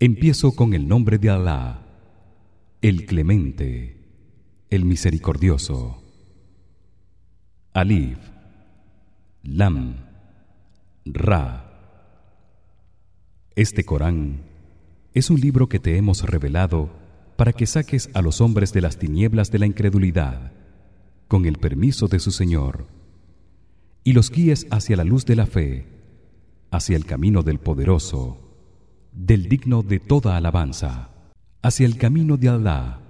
Empiezo con el nombre de Alá, el Clemente, el Misericordioso. Alif Lam Ra Este Corán es un libro que te hemos revelado para que saques a los hombres de las tinieblas de la incredulidad con el permiso de su Señor y los guíes hacia la luz de la fe hacia el camino del poderoso del digno de toda alabanza hacia el camino de Allah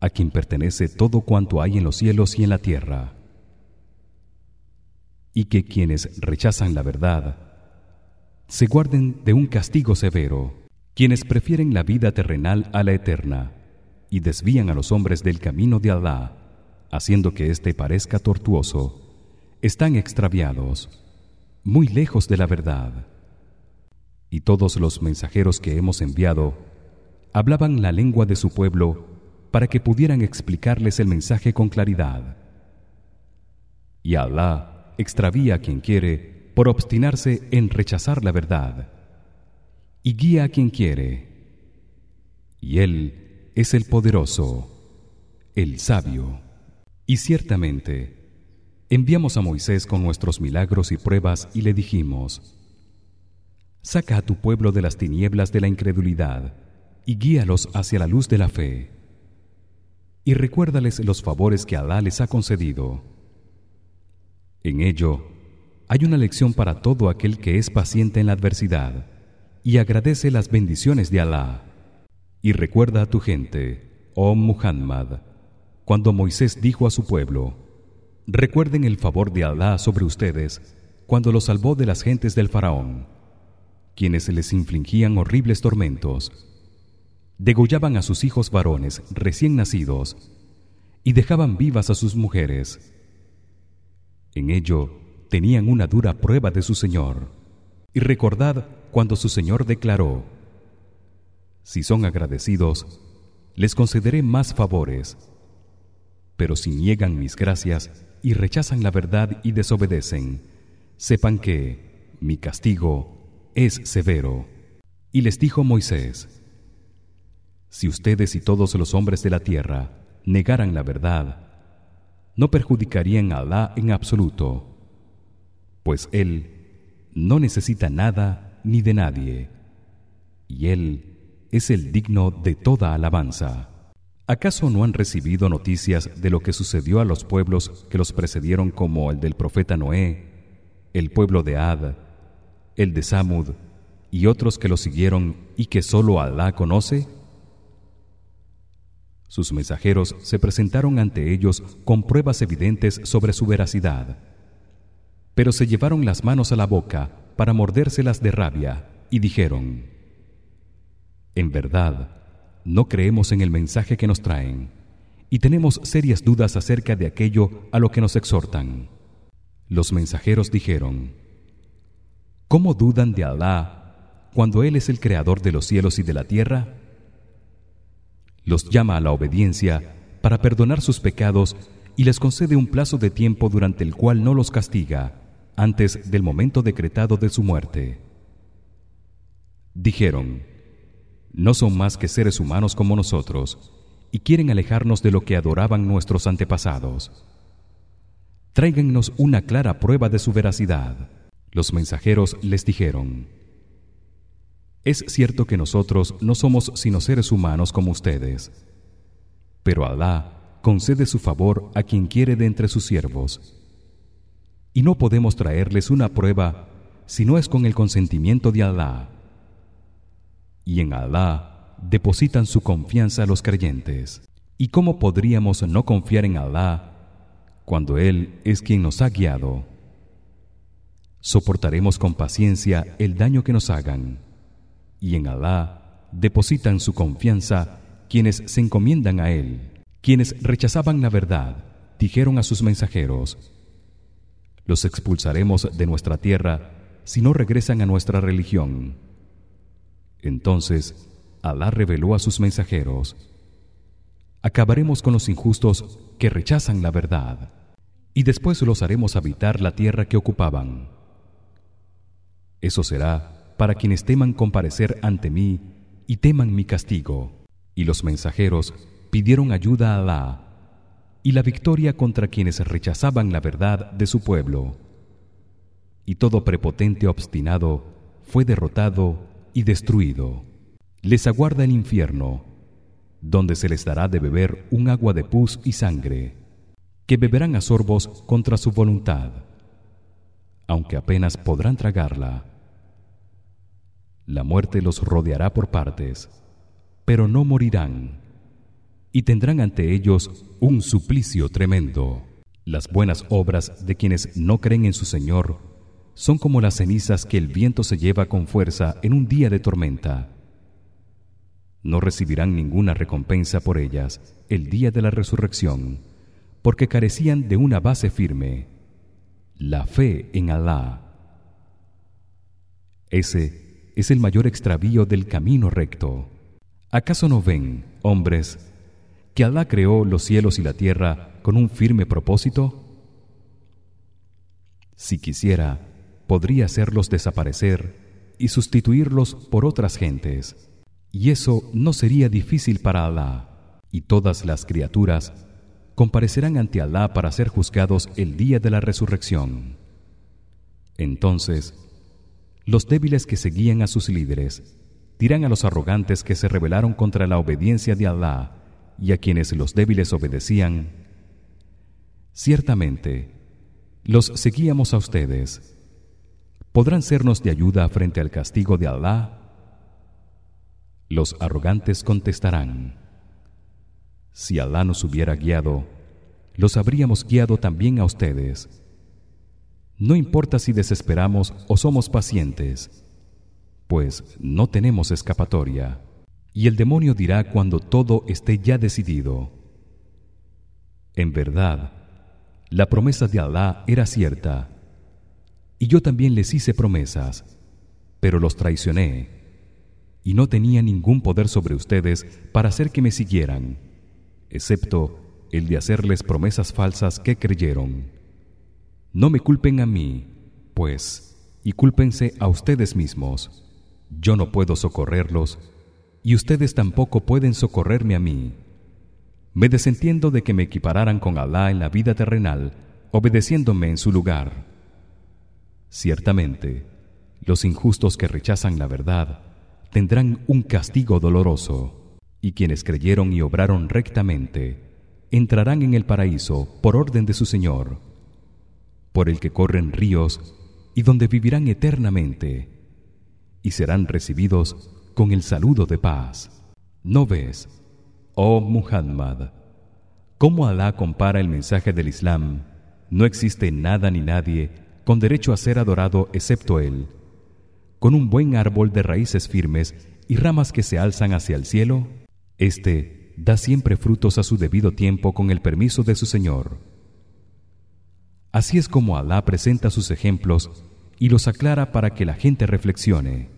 a quien pertenece todo cuanto hay en los cielos y en la tierra y que quienes rechazan la verdad se guarden de un castigo severo quienes prefieren la vida terrenal a la eterna y desvían a los hombres del camino de Allah haciendo que éste parezca tortuoso están extraviados muy lejos de la verdad y todos los mensajeros que hemos enviado hablaban la lengua de su pueblo para que pudieran explicarles el mensaje con claridad. Y Allah extravía a quien quiere por obstinarse en rechazar la verdad y guía a quien quiere. Y él es el poderoso el sabio. Y ciertamente enviamos a Moisés con nuestros milagros y pruebas y le dijimos saca a tu pueblo de las tinieblas de la incredulidad y guíalos hacia la luz de la fe. Y recuérdales los favores que Alá les ha concedido. En ello hay una lección para todo aquel que es paciente en la adversidad y agradece las bendiciones de Alá. Y recuerda a tu gente, oh Muhammad, cuando Moisés dijo a su pueblo: Recuerden el favor de Alá sobre ustedes cuando los salvó de las gentes del faraón, quienes les infligían horribles tormentos. Degollaban a sus hijos varones recién nacidos y dejaban vivas a sus mujeres en ello tenían una dura prueba de su Señor. Y recordad cuando su Señor declaró: Si son agradecidos, les concederé más favores. Pero si niegan mis gracias y rechazan la verdad y desobedecen, sepan que mi castigo es severo. Y les dijo Moisés: Si ustedes y todos los hombres de la tierra negaran la verdad, no perjudicarían a Alá en absoluto, pues él no necesita nada ni de nadie, y él es el digno de toda alabanza. ¿Acaso no han recibido noticias de lo que sucedió a los pueblos que los precedieron como el del profeta Noé, el pueblo de Ad, el de Samud y otros que lo siguieron y que solo Alá conoce? Sus mensajeros se presentaron ante ellos con pruebas evidentes sobre su veracidad. Pero se llevaron las manos a la boca para mordérselas de rabia y dijeron: En verdad, no creemos en el mensaje que nos traen y tenemos serias dudas acerca de aquello a lo que nos exhortan. Los mensajeros dijeron: ¿Cómo dudan de Alá cuando él es el creador de los cielos y de la tierra? los llama a la obediencia para perdonar sus pecados y les concede un plazo de tiempo durante el cual no los castiga antes del momento decretado de su muerte. Dijeron: No son más que seres humanos como nosotros y quieren alejarnos de lo que adoraban nuestros antepasados. Tráigannos una clara prueba de su veracidad. Los mensajeros les dijeron: es cierto que nosotros no somos sino seres humanos como ustedes, pero Alá concede su favor a quien quiere de entre sus siervos. Y no podemos traerles una prueba si no es con el consentimiento de Alá. Y en Alá depositan su confianza los creyentes. ¿Y cómo podríamos no confiar en Alá cuando él es quien nos ha guiado? Soportaremos con paciencia el daño que nos hagan. Y en Alá depositan su confianza quienes se encomiendan a él. Quienes rechazaban la verdad dijeron a sus mensajeros los expulsaremos de nuestra tierra si no regresan a nuestra religión. Entonces Alá reveló a sus mensajeros acabaremos con los injustos que rechazan la verdad y después los haremos habitar la tierra que ocupaban eso será para quienes teman comparecer ante mí y teman mi castigo. Y los mensajeros pidieron ayuda a Alá y la victoria contra quienes rechazaban la verdad de su pueblo. Y todo prepotente obstinado fue derrotado y destruido. Les aguarda el infierno donde se les dará de beber un agua de pus y sangre que beberán a sorbos contra su voluntad aunque apenas podrán tragarla. La muerte los rodeará por partes pero no morirán y tendrán ante ellos un suplicio tremendo. Las buenas obras de quienes no creen en su Señor son como las cenizas que el viento se lleva con fuerza en un día de tormenta. No recibirán ninguna recompensa por ellas el día de la resurrección porque carecían de una base firme la fe en Alá. Ese es el mayor extravío del camino recto. Acaso no ven hombres que Alá creó los cielos y la tierra con un firme propósito si quisiera podría hacerlos desaparecer y sustituirlos por otras gentes. Y eso no sería difícil para Alá. Y todas las criaturas comparecerán ante Alá para ser juzgados el día de la resurrección. Entonces los débiles que seguían a sus líderes dirán a los arrogantes que se rebelaron contra la obediencia de Alá y a quienes los débiles obedecían ciertamente los seguíamos a ustedes. Podrán sernos de ayuda frente al castigo de Alá los arrogantes contestarán si Alá nos hubiera guiado los habríamos guiado también a ustedes. No importa si desesperamos o somos pacientes pues no tenemos escapatoria. Y el demonio dirá cuando todo esté ya decidido. En verdad la promesa de Alá era cierta y yo también les hice promesas pero los traicioné y no tenía ningún poder sobre ustedes para hacer que me siguieran excepto el de hacerles promesas falsas que creyeron. No me culpen a mí pues y cúlpense a ustedes mismos. Yo no puedo socorrerlos y ustedes tampoco pueden socorrerme a mí. Me desentiendo de que me equipararan con Alá en la vida terrenal obedeciéndome en su lugar. Ciertamente los injustos que rechazan la verdad tendrán un castigo doloroso y quienes creyeron y obraron rectamente entrarán en el paraíso por orden de su Señor por el que corren ríos y donde vivirán eternamente y serán recibidos con el saludo de paz. No ves oh Muhammad cómo Alá compara el mensaje del Islam no existe nada ni nadie con derecho a ser adorado excepto él con un buen árbol de raíces firmes y ramas que se alzan hacia el cielo este da siempre frutos a su debido tiempo con el permiso de su Señor. Así es como Alá presenta sus ejemplos y los aclara para que la gente reflexione.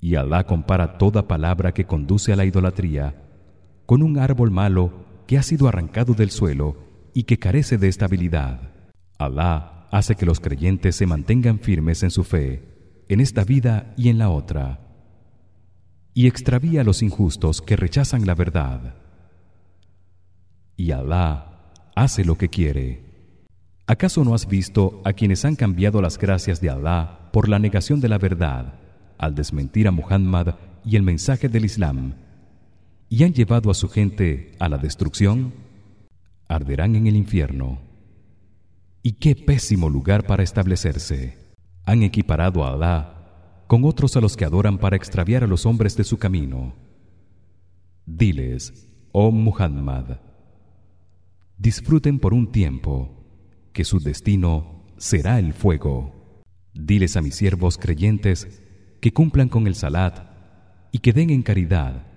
Y Alá compara toda palabra que conduce a la idolatría con un árbol malo que ha sido arrancado del suelo y que carece de estabilidad. Alá hace que los creyentes se mantengan firmes en su fe en esta vida y en la otra y extravía a los injustos que rechazan la verdad. Y Alá hace lo que quiere. ¿acaso no has visto a quienes han cambiado las gracias de Alá por la negación de la verdad al desmentir a Muhammad y el mensaje del Islam y han llevado a su gente a la destrucción arderán en el infierno. Y qué pésimo lugar para establecerse. Han equiparado a Alá con otros a los que adoran para extraviar a los hombres de su camino. Diles, oh Muhammad, disfruten por un tiempo que su destino será el fuego. Diles a mis siervos creyentes que cumplan con el salat y que den en caridad,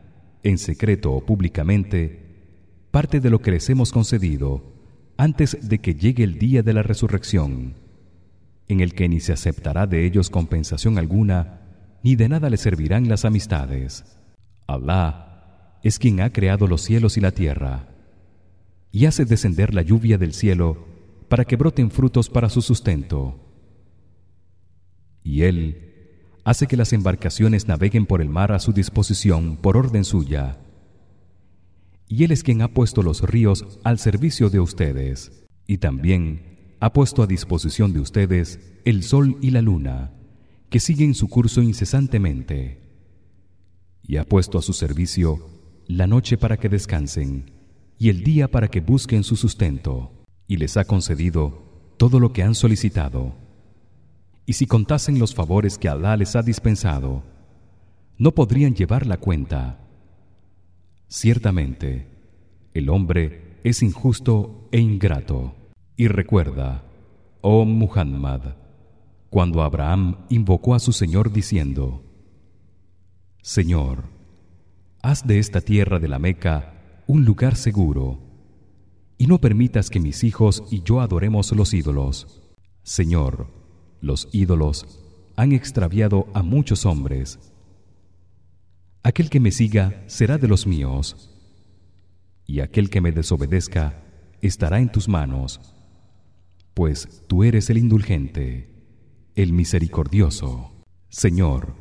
en secreto o públicamente, parte de lo que les hemos concedido antes de que llegue el día de la resurrección en el que ni se aceptará de ellos compensación alguna ni de nada les servirán las amistades. Alá es quien ha creado los cielos y la tierra y hace descender la lluvia del cielo para que broten frutos para su sustento. Y él hace que las embarcaciones naveguen por el mar a su disposición por orden suya. Y él es quien ha puesto los ríos al servicio de ustedes, y también ha puesto a disposición de ustedes el sol y la luna, que siguen su curso incesantemente. Y ha puesto a su servicio la noche para que descansen y el día para que busquen su sustento, y les ha concedido todo lo que han solicitado y si contasen los favores que Alá les ha dispensado no podrían llevar la cuenta ciertamente el hombre es injusto e ingrato y recuerda oh Muhammad cuando Abraham invocó a su Señor diciendo Señor haz de esta tierra de la Meca un lugar seguro y no permitas que mis hijos y yo adoremos los ídolos. Señor los ídolos han extraviado a muchos hombres. Aquel que me siga será de los míos y aquel que me desobedezca estará en tus manos pues tú eres el indulgente el misericordioso. Señor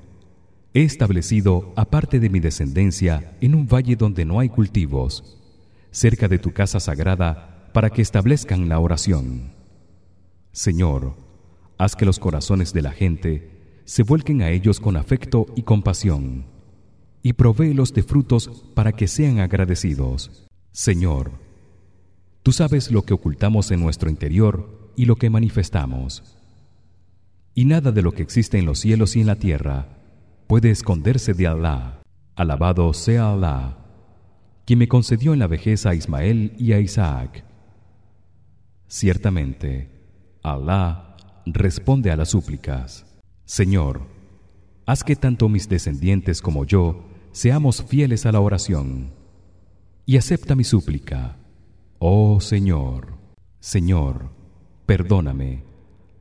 he establecido aparte de mi descendencia en un valle donde no hay cultivos cerca de tu casa sagrada para que establezcan la oración. Señor haz que los corazones de la gente se vuelquen a ellos con afecto y compasión y provéelos de frutos para que sean agradecidos. Señor tú sabes lo que ocultamos en nuestro interior y lo que manifestamos. Y nada de lo que existe en los cielos y en la tierra puede esconderse de Alá. Alabado sea Alá quien me concedió en la vejez a Ismael y a Isaac. Ciertamente Alá responde a las súplicas. Señor haz que tanto mis descendientes como yo seamos fieles a la oración y acepta mi súplica. Oh Señor Señor perdóname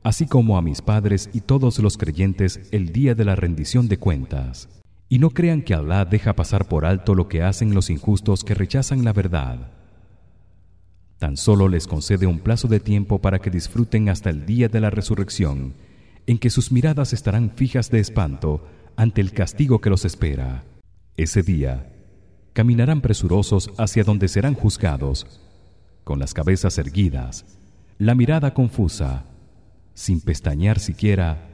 así como a mis padres y todos los creyentes el día de la rendición de cuentas. Y no crean que Alá deja pasar por alto lo que hacen los injustos que rechazan la verdad. Tan solo les concede un plazo de tiempo para que disfruten hasta el día de la resurrección en que sus miradas estarán fijas de espanto ante el castigo que los espera. Ese día caminarán presurosos hacia donde serán juzgados con las cabezas erguidas la mirada confusa sin pestañear siquiera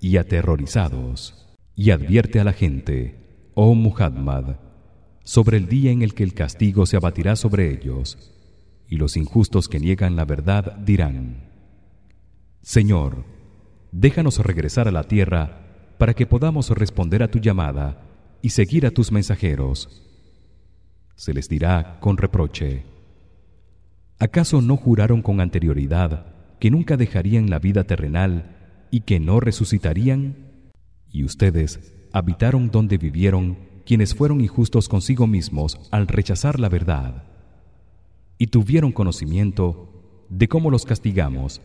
y aterrorizados y advierte a la gente oh Muhammad sobre el día en el que el castigo se abatirá sobre ellos y los injustos que niegan la verdad dirán Señor déjanos regresar a la tierra para que podamos responder a tu llamada y seguir a tus mensajeros se les dirá con reproche ¿Acaso no juraron con anterioridad que nunca dejarían la vida terrenal y que no resucitarían? Y ustedes habitaron donde vivieron quienes fueron injustos consigo mismos al rechazar la verdad. Y tuvieron conocimiento de cómo los castigamos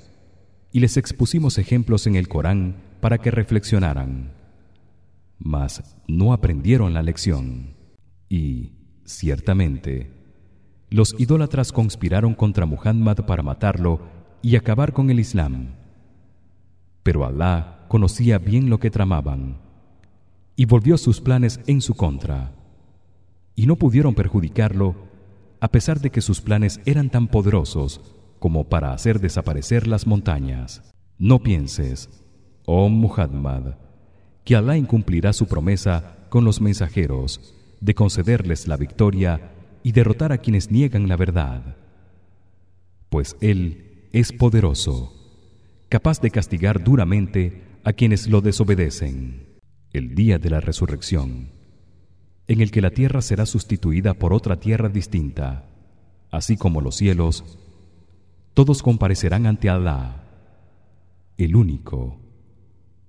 y les expusimos ejemplos en el Corán para que reflexionaran. Mas no aprendieron la lección. Y ciertamente los idólatras conspiraron contra Muhammad para matarlo y acabar con el Islam pero Alá conocía bien lo que tramaban y volvió sus planes en su contra y no pudieron perjudicarlo a pesar de que sus planes eran tan poderosos como para hacer desaparecer las montañas. No pienses, oh Muhammad, que Alá incumplirá su promesa con los mensajeros de concederles la victoria y derrotar a quienes niegan la verdad. Pues él es poderoso, capaz de castigar duramente a quienes lo desobedecen. El día de la resurrección en el que la tierra será sustituida por otra tierra distinta, así como los cielos, todos comparecerán ante Alá, el único,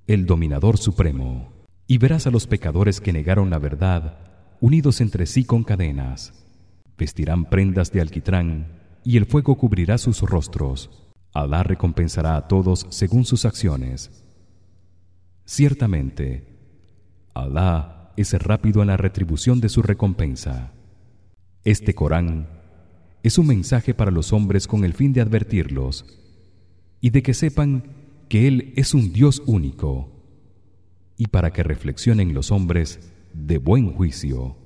el dominador supremo, y verás a los pecadores que negaron la verdad unidos entre sí con cadenas. Vestirán prendas de alquitrán y el fuego cubrirá sus rostros. Alá recompensará a todos según sus acciones. Ciertamente, Alá es rápido en la retribución de su recompensa. Este Corán es un mensaje para los hombres con el fin de advertirlos y de que sepan que él es un Dios único, y para que reflexionen los hombres de buen juicio